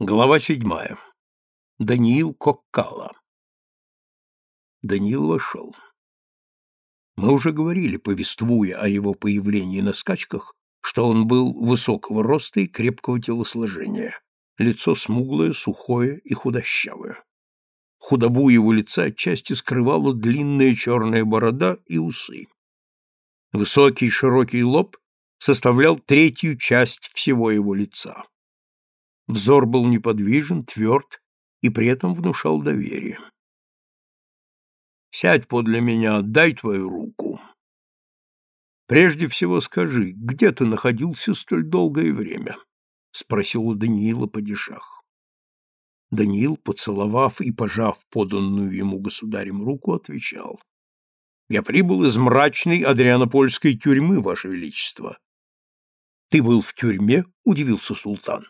Глава седьмая. Даниил Коккала. Даниил вошел. Мы уже говорили, повествуя о его появлении на скачках, что он был высокого роста и крепкого телосложения, лицо смуглое, сухое и худощавое. Худобу его лица отчасти скрывала длинная черная борода и усы. Высокий широкий лоб составлял третью часть всего его лица. Взор был неподвижен, тверд и при этом внушал доверие. «Сядь подле меня, дай твою руку. Прежде всего скажи, где ты находился столь долгое время?» — спросил у Даниила падишах. Даниил, поцеловав и пожав поданную ему государем руку, отвечал. «Я прибыл из мрачной Адрианопольской тюрьмы, Ваше Величество». «Ты был в тюрьме?» — удивился султан.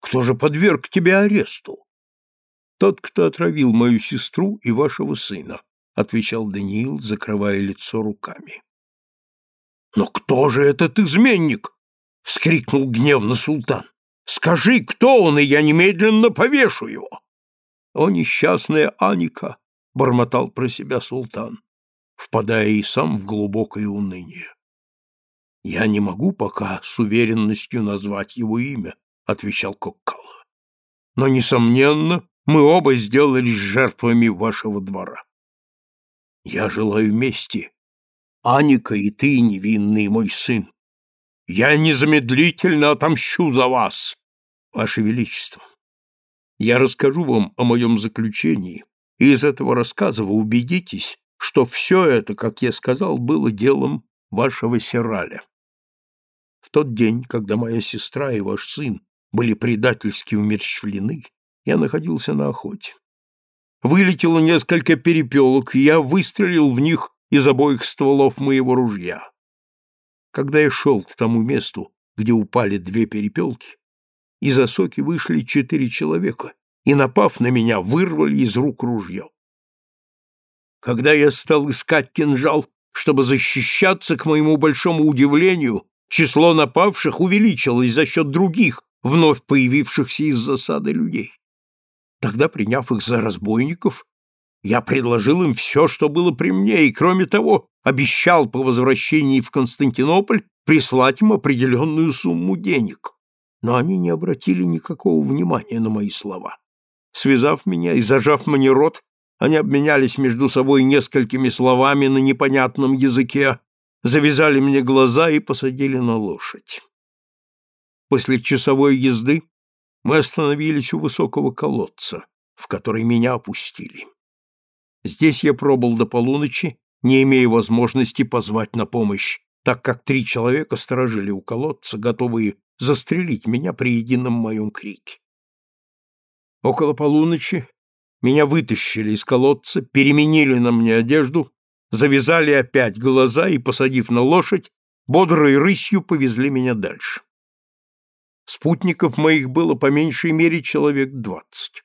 Кто же подверг тебя аресту? Тот, кто отравил мою сестру и вашего сына, отвечал Даниил, закрывая лицо руками. Но кто же этот изменник? вскрикнул гневно султан. Скажи, кто он, и я немедленно повешу его. О несчастная Аника, бормотал про себя султан, впадая и сам в глубокое уныние. Я не могу пока с уверенностью назвать его имя, отвечал Коккала. Но, несомненно, мы оба сделались жертвами вашего двора. Я желаю мести. Аника и ты, невинный мой сын. Я незамедлительно отомщу за вас, ваше величество. Я расскажу вам о моем заключении, и из этого рассказа вы убедитесь, что все это, как я сказал, было делом вашего Сираля. В тот день, когда моя сестра и ваш сын были предательски умерщвлены, я находился на охоте. Вылетело несколько перепелок, и я выстрелил в них из обоих стволов моего ружья. Когда я шел к тому месту, где упали две перепелки, из осоки вышли четыре человека и, напав на меня, вырвали из рук ружье. Когда я стал искать кинжал, чтобы защищаться, к моему большому удивлению, число напавших увеличилось за счет других, вновь появившихся из засады людей. Тогда, приняв их за разбойников, я предложил им все, что было при мне, и, кроме того, обещал по возвращении в Константинополь прислать им определенную сумму денег. Но они не обратили никакого внимания на мои слова. Связав меня и зажав мне рот, они обменялись между собой несколькими словами на непонятном языке, завязали мне глаза и посадили на лошадь. После часовой езды мы остановились у высокого колодца, в который меня опустили. Здесь я пробыл до полуночи, не имея возможности позвать на помощь, так как три человека сторожили у колодца, готовые застрелить меня при едином моем крике. Около полуночи меня вытащили из колодца, переменили на мне одежду, завязали опять глаза и, посадив на лошадь, бодрой рысью повезли меня дальше. Спутников моих было по меньшей мере человек двадцать.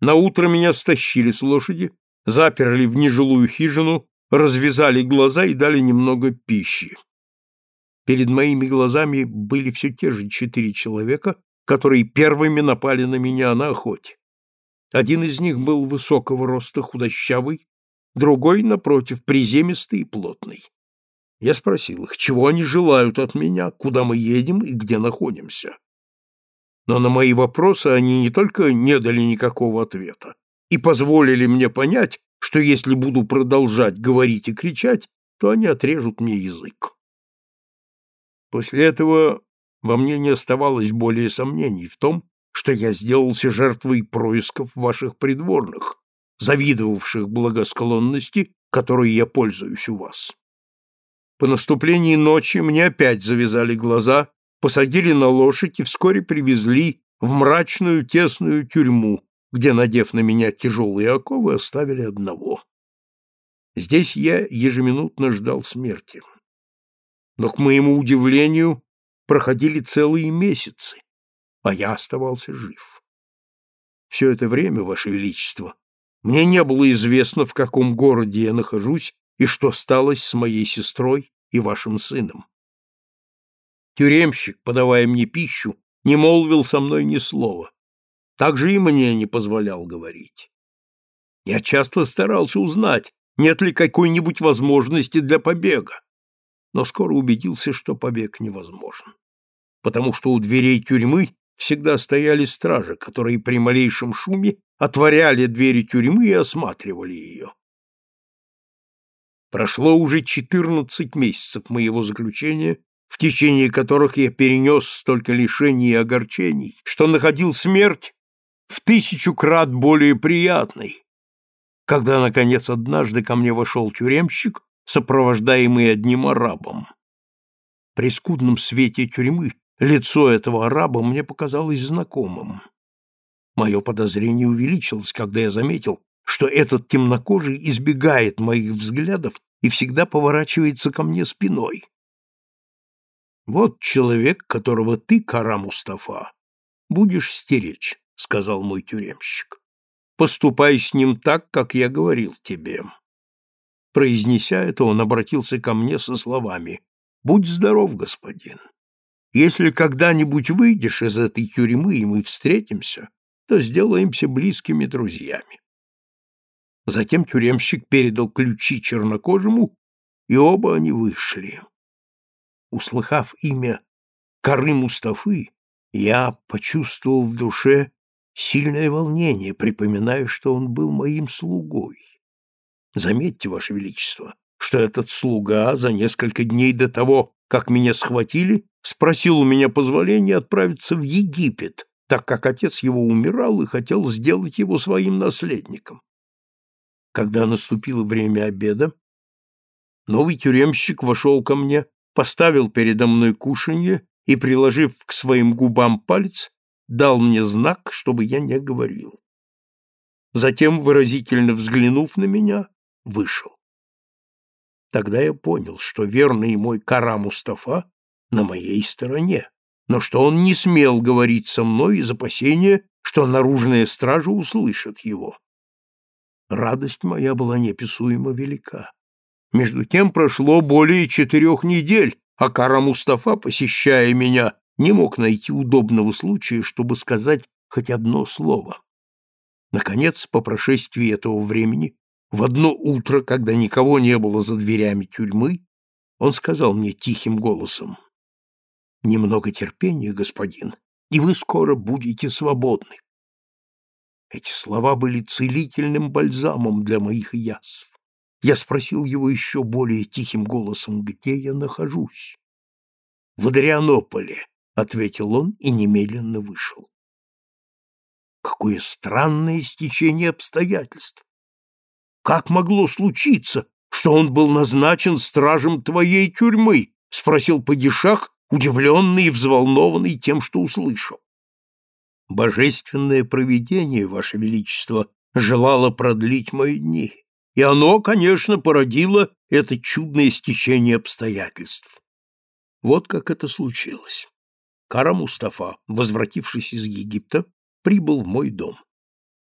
На утро меня стащили с лошади, заперли в нежилую хижину, развязали глаза и дали немного пищи. Перед моими глазами были все те же четыре человека, которые первыми напали на меня на охоте. Один из них был высокого роста, худощавый, другой, напротив, приземистый и плотный. Я спросил их, чего они желают от меня, куда мы едем и где находимся. Но на мои вопросы они не только не дали никакого ответа и позволили мне понять, что если буду продолжать говорить и кричать, то они отрежут мне язык. После этого во мне не оставалось более сомнений в том, что я сделался жертвой происков ваших придворных, завидовавших благосклонности, которой я пользуюсь у вас. По наступлении ночи мне опять завязали глаза, посадили на лошадь и вскоре привезли в мрачную тесную тюрьму, где, надев на меня тяжелые оковы, оставили одного. Здесь я ежеминутно ждал смерти. Но, к моему удивлению, проходили целые месяцы, а я оставался жив. Все это время, Ваше Величество, мне не было известно, в каком городе я нахожусь и что сталось с моей сестрой и вашим сыном. Тюремщик, подавая мне пищу, не молвил со мной ни слова, также и мне не позволял говорить. Я часто старался узнать, нет ли какой-нибудь возможности для побега, но скоро убедился, что побег невозможен, потому что у дверей тюрьмы всегда стояли стражи, которые при малейшем шуме отворяли двери тюрьмы и осматривали ее. Прошло уже четырнадцать месяцев моего заключения, в течение которых я перенес столько лишений и огорчений, что находил смерть в тысячу крат более приятной, когда, наконец, однажды ко мне вошел тюремщик, сопровождаемый одним арабом. При скудном свете тюрьмы лицо этого араба мне показалось знакомым. Мое подозрение увеличилось, когда я заметил, что этот темнокожий избегает моих взглядов и всегда поворачивается ко мне спиной. «Вот человек, которого ты, Кара Мустафа, будешь стеречь», — сказал мой тюремщик. «Поступай с ним так, как я говорил тебе». Произнеся это, он обратился ко мне со словами «Будь здоров, господин. Если когда-нибудь выйдешь из этой тюрьмы, и мы встретимся, то сделаемся близкими друзьями». Затем тюремщик передал ключи чернокожему, и оба они вышли. Услыхав имя Кары Мустафы, я почувствовал в душе сильное волнение, припоминая, что он был моим слугой. Заметьте, Ваше Величество, что этот слуга за несколько дней до того, как меня схватили, спросил у меня позволения отправиться в Египет, так как отец его умирал и хотел сделать его своим наследником. Когда наступило время обеда, новый тюремщик вошел ко мне, поставил передо мной кушанье и, приложив к своим губам палец, дал мне знак, чтобы я не говорил. Затем, выразительно взглянув на меня, вышел. Тогда я понял, что верный мой Кара Мустафа на моей стороне, но что он не смел говорить со мной из опасения, что наружная стража услышит его. Радость моя была неописуемо велика. Между тем прошло более четырех недель, а Кара Мустафа, посещая меня, не мог найти удобного случая, чтобы сказать хоть одно слово. Наконец, по прошествии этого времени, в одно утро, когда никого не было за дверями тюрьмы, он сказал мне тихим голосом, «Немного терпения, господин, и вы скоро будете свободны. Эти слова были целительным бальзамом для моих язв. Я спросил его еще более тихим голосом, где я нахожусь. «В Адрианополе», — ответил он и немедленно вышел. Какое странное стечение обстоятельств! Как могло случиться, что он был назначен стражем твоей тюрьмы? — спросил падишах, удивленный и взволнованный тем, что услышал. Божественное провидение, Ваше Величество, желало продлить мои дни, и оно, конечно, породило это чудное стечение обстоятельств. Вот как это случилось. Кара Мустафа, возвратившись из Египта, прибыл в мой дом.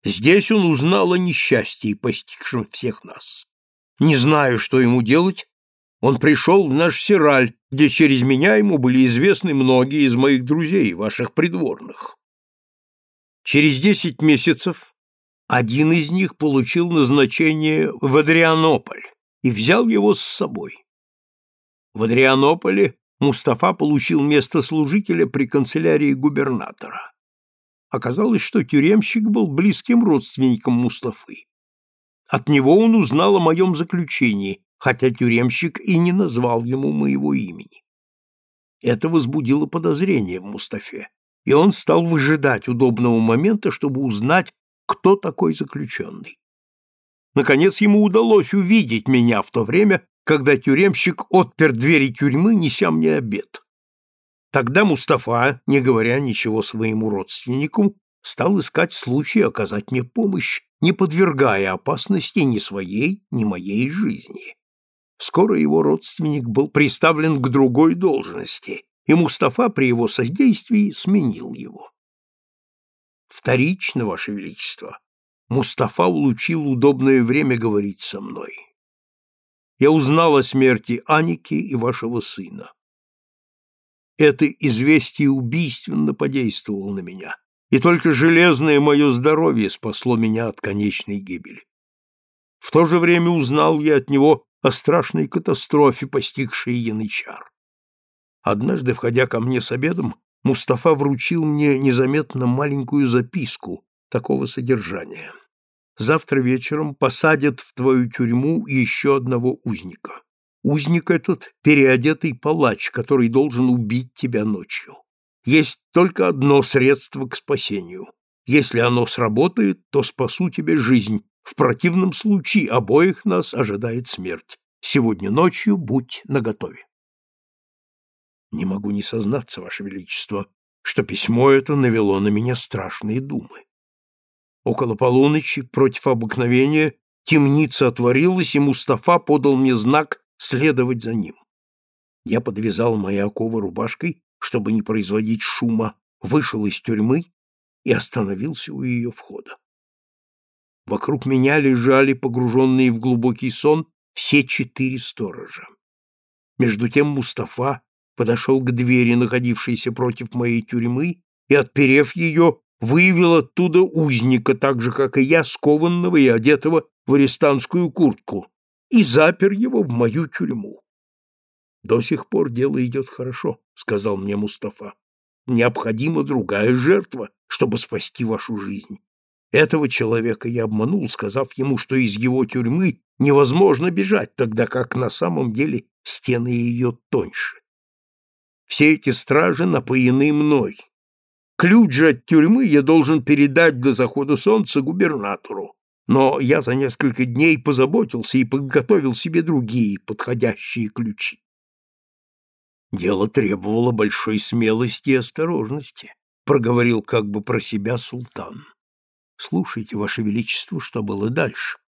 Здесь он узнал о несчастье, постигшем всех нас. Не знаю, что ему делать, он пришел в наш Сираль, где через меня ему были известны многие из моих друзей, ваших придворных. Через десять месяцев один из них получил назначение в Адрианополь и взял его с собой. В Адрианополе Мустафа получил место служителя при канцелярии губернатора. Оказалось, что тюремщик был близким родственником Мустафы. От него он узнал о моем заключении, хотя тюремщик и не назвал ему моего имени. Это возбудило подозрение в Мустафе и он стал выжидать удобного момента, чтобы узнать, кто такой заключенный. Наконец ему удалось увидеть меня в то время, когда тюремщик отпер двери тюрьмы, неся мне обед. Тогда Мустафа, не говоря ничего своему родственнику, стал искать случай оказать мне помощь, не подвергая опасности ни своей, ни моей жизни. Скоро его родственник был приставлен к другой должности, и Мустафа при его содействии сменил его. Вторично, Ваше Величество, Мустафа улучил удобное время говорить со мной. Я узнал о смерти Аники и вашего сына. Это известие убийственно подействовало на меня, и только железное мое здоровье спасло меня от конечной гибели. В то же время узнал я от него о страшной катастрофе, постигшей янычар. Однажды, входя ко мне с обедом, Мустафа вручил мне незаметно маленькую записку такого содержания. «Завтра вечером посадят в твою тюрьму еще одного узника. Узник этот — переодетый палач, который должен убить тебя ночью. Есть только одно средство к спасению. Если оно сработает, то спасу тебе жизнь. В противном случае обоих нас ожидает смерть. Сегодня ночью будь наготове. Не могу не сознаться, Ваше Величество, что письмо это навело на меня страшные думы. Около полуночи, против обыкновения, темница отворилась, и Мустафа подал мне знак следовать за ним. Я подвязал мои оковы рубашкой чтобы не производить шума, вышел из тюрьмы и остановился у ее входа. Вокруг меня лежали, погруженные в глубокий сон, все четыре сторожа. Между тем Мустафа подошел к двери, находившейся против моей тюрьмы, и, отперев ее, выявил оттуда узника, так же, как и я, скованного и одетого в арестантскую куртку, и запер его в мою тюрьму. До сих пор дело идет хорошо, сказал мне Мустафа. Необходима другая жертва, чтобы спасти вашу жизнь. Этого человека я обманул, сказав ему, что из его тюрьмы невозможно бежать, тогда как на самом деле стены ее тоньше. Все эти стражи напоены мной. Ключ же от тюрьмы я должен передать до захода солнца губернатору, но я за несколько дней позаботился и подготовил себе другие подходящие ключи. Дело требовало большой смелости и осторожности, проговорил как бы про себя султан. Слушайте, ваше величество, что было дальше.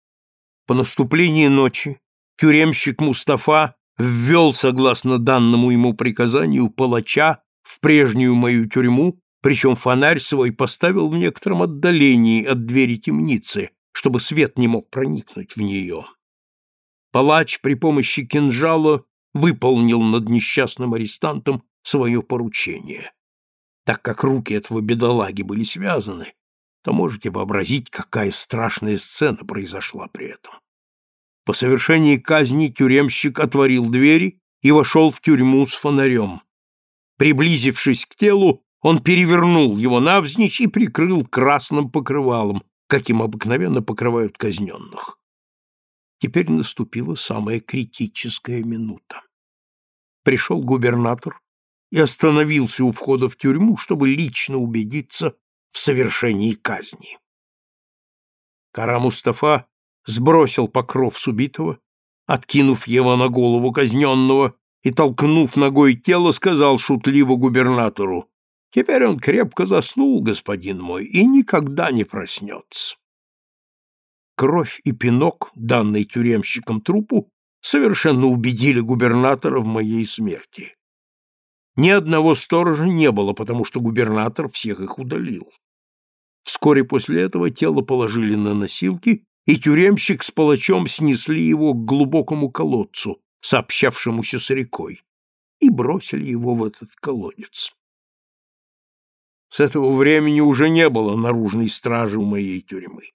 По наступлении ночи тюремщик Мустафа ввел, согласно данному ему приказанию, палача в прежнюю мою тюрьму, причем фонарь свой поставил в некотором отдалении от двери темницы, чтобы свет не мог проникнуть в нее. Палач при помощи кинжала выполнил над несчастным арестантом свое поручение. Так как руки этого бедолаги были связаны, то можете вообразить, какая страшная сцена произошла при этом. По совершении казни тюремщик отворил двери и вошел в тюрьму с фонарем. Приблизившись к телу, он перевернул его навзничь и прикрыл красным покрывалом, каким обыкновенно покрывают казненных. Теперь наступила самая критическая минута. Пришел губернатор и остановился у входа в тюрьму, чтобы лично убедиться в совершении казни. Кара Мустафа сбросил покров с убитого, откинув его на голову казненного и, толкнув ногой тело, сказал шутливо губернатору, «Теперь он крепко заснул, господин мой, и никогда не проснется». Кровь и пинок, данный тюремщиком трупу, совершенно убедили губернатора в моей смерти. Ни одного сторожа не было, потому что губернатор всех их удалил. Вскоре после этого тело положили на носилки, и тюремщик с палачом снесли его к глубокому колодцу, сообщавшемуся с рекой, и бросили его в этот колодец. С этого времени уже не было наружной стражи у моей тюрьмы.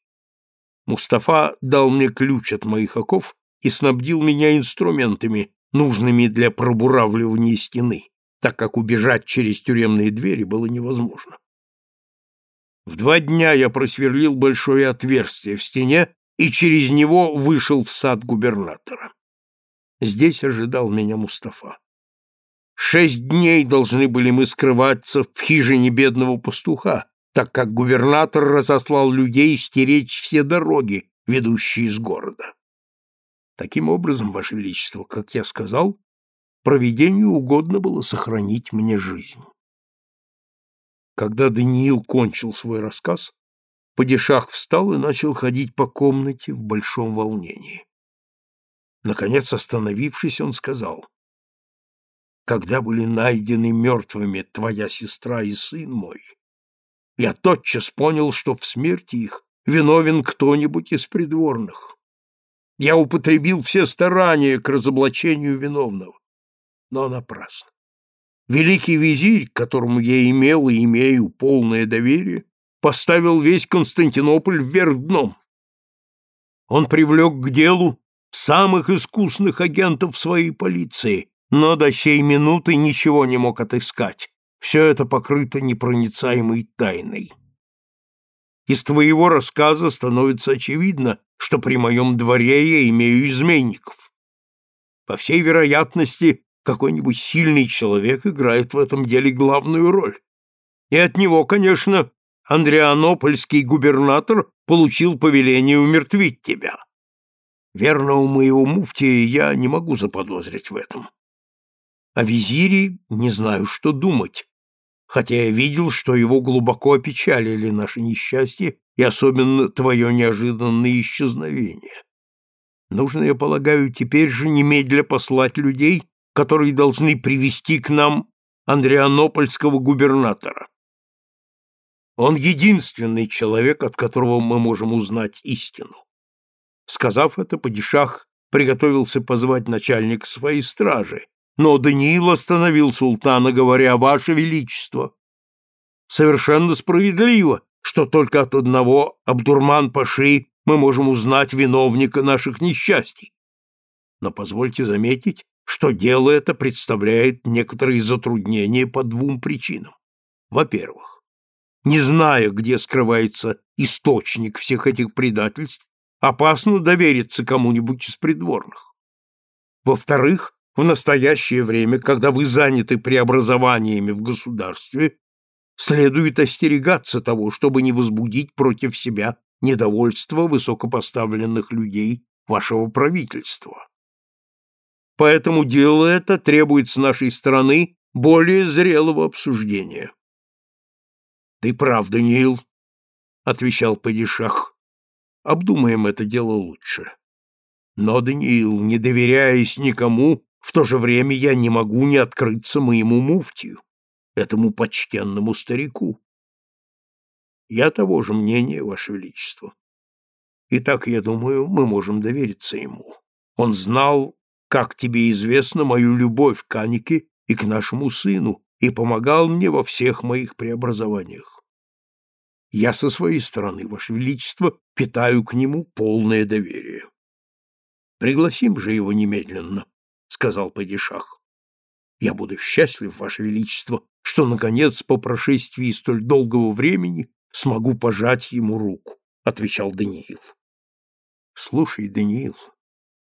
Мустафа дал мне ключ от моих оков и снабдил меня инструментами, нужными для пробуравливания стены, так как убежать через тюремные двери было невозможно. В два дня я просверлил большое отверстие в стене и через него вышел в сад губернатора. Здесь ожидал меня Мустафа. Шесть дней должны были мы скрываться в хижине бедного пастуха, так как губернатор разослал людей стеречь все дороги, ведущие из города. Таким образом, Ваше Величество, как я сказал, провидению угодно было сохранить мне жизнь. Когда Даниил кончил свой рассказ, Падишах встал и начал ходить по комнате в большом волнении. Наконец, остановившись, он сказал, «Когда были найдены мертвыми твоя сестра и сын мой, я тотчас понял, что в смерти их виновен кто-нибудь из придворных. Я употребил все старания к разоблачению виновного, но напрасно. Великий визирь, которому я имел и имею полное доверие, поставил весь Константинополь вверх дном. Он привлек к делу самых искусных агентов своей полиции, но до сей минуты ничего не мог отыскать. Все это покрыто непроницаемой тайной. Из твоего рассказа становится очевидно, что при моем дворе я имею изменников. По всей вероятности, какой-нибудь сильный человек играет в этом деле главную роль. И от него, конечно, Андрианопольский губернатор получил повеление умертвить тебя. Верного моего муфтия я не могу заподозрить в этом. О визире не знаю, что думать, хотя я видел, что его глубоко опечалили наши несчастья и особенно твое неожиданное исчезновение. Нужно, я полагаю, теперь же немедля послать людей, которые должны привести к нам Андрианопольского губернатора. Он единственный человек, от которого мы можем узнать истину. Сказав это, падишах приготовился позвать начальника своей стражи, но Даниил остановил султана, говоря, «Ваше Величество, совершенно справедливо, что только от одного Абдурман-паши мы можем узнать виновника наших несчастий. Но позвольте заметить, что дело это представляет некоторые затруднения по двум причинам. Во-первых, не зная, где скрывается источник всех этих предательств, опасно довериться кому-нибудь из придворных. Во-вторых, в настоящее время, когда вы заняты преобразованиями в государстве, следует остерегаться того, чтобы не возбудить против себя недовольство высокопоставленных людей вашего правительства. Поэтому дело это требует с нашей стороны более зрелого обсуждения. — Ты прав, Даниил, — отвечал Падишах. — Обдумаем это дело лучше. Но, Даниил, не доверяясь никому, в то же время я не могу не открыться моему муфтию, этому почтенному старику. Я того же мнения, Ваше Величество. Итак, я думаю, мы можем довериться ему. Он знал, как тебе известно, мою любовь к Анике и к нашему сыну, и помогал мне во всех моих преобразованиях. Я со своей стороны, Ваше Величество, питаю к нему полное доверие. Пригласим же его немедленно, — сказал падишах. «Я буду счастлив, Ваше Величество, что, наконец, по прошествии столь долгого времени смогу пожать ему руку», — отвечал Даниил. «Слушай, Даниил,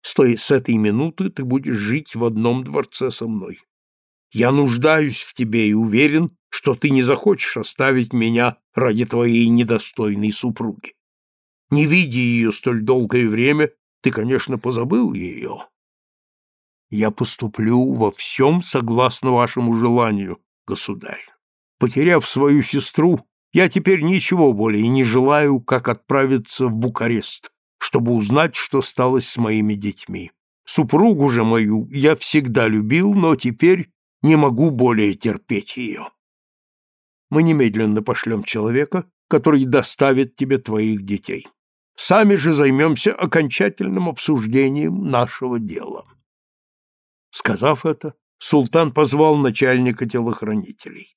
стоя с этой минуты ты будешь жить в одном дворце со мной. Я нуждаюсь в тебе и уверен, что ты не захочешь оставить меня ради твоей недостойной супруги. Не видя ее столь долгое время, ты, конечно, позабыл ее, я поступлю во всем согласно вашему желанию, государь. Потеряв свою сестру, я теперь ничего более не желаю, как отправиться в Букарест, чтобы узнать, что стало с моими детьми. Супругу же мою я всегда любил, но теперь не могу более терпеть ее. Мы немедленно пошлем человека, который доставит тебе твоих детей. Сами же займемся окончательным обсуждением нашего дела. Сказав это, султан позвал начальника телохранителей.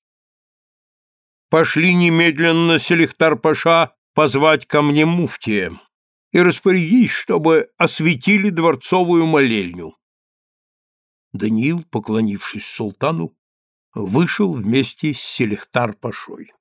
«Пошли немедленно, Селихтар-паша, позвать ко мне муфтия и распорядись, чтобы осветили дворцовую молельню». Даниил, поклонившись султану, вышел вместе с Селихтар-пашой.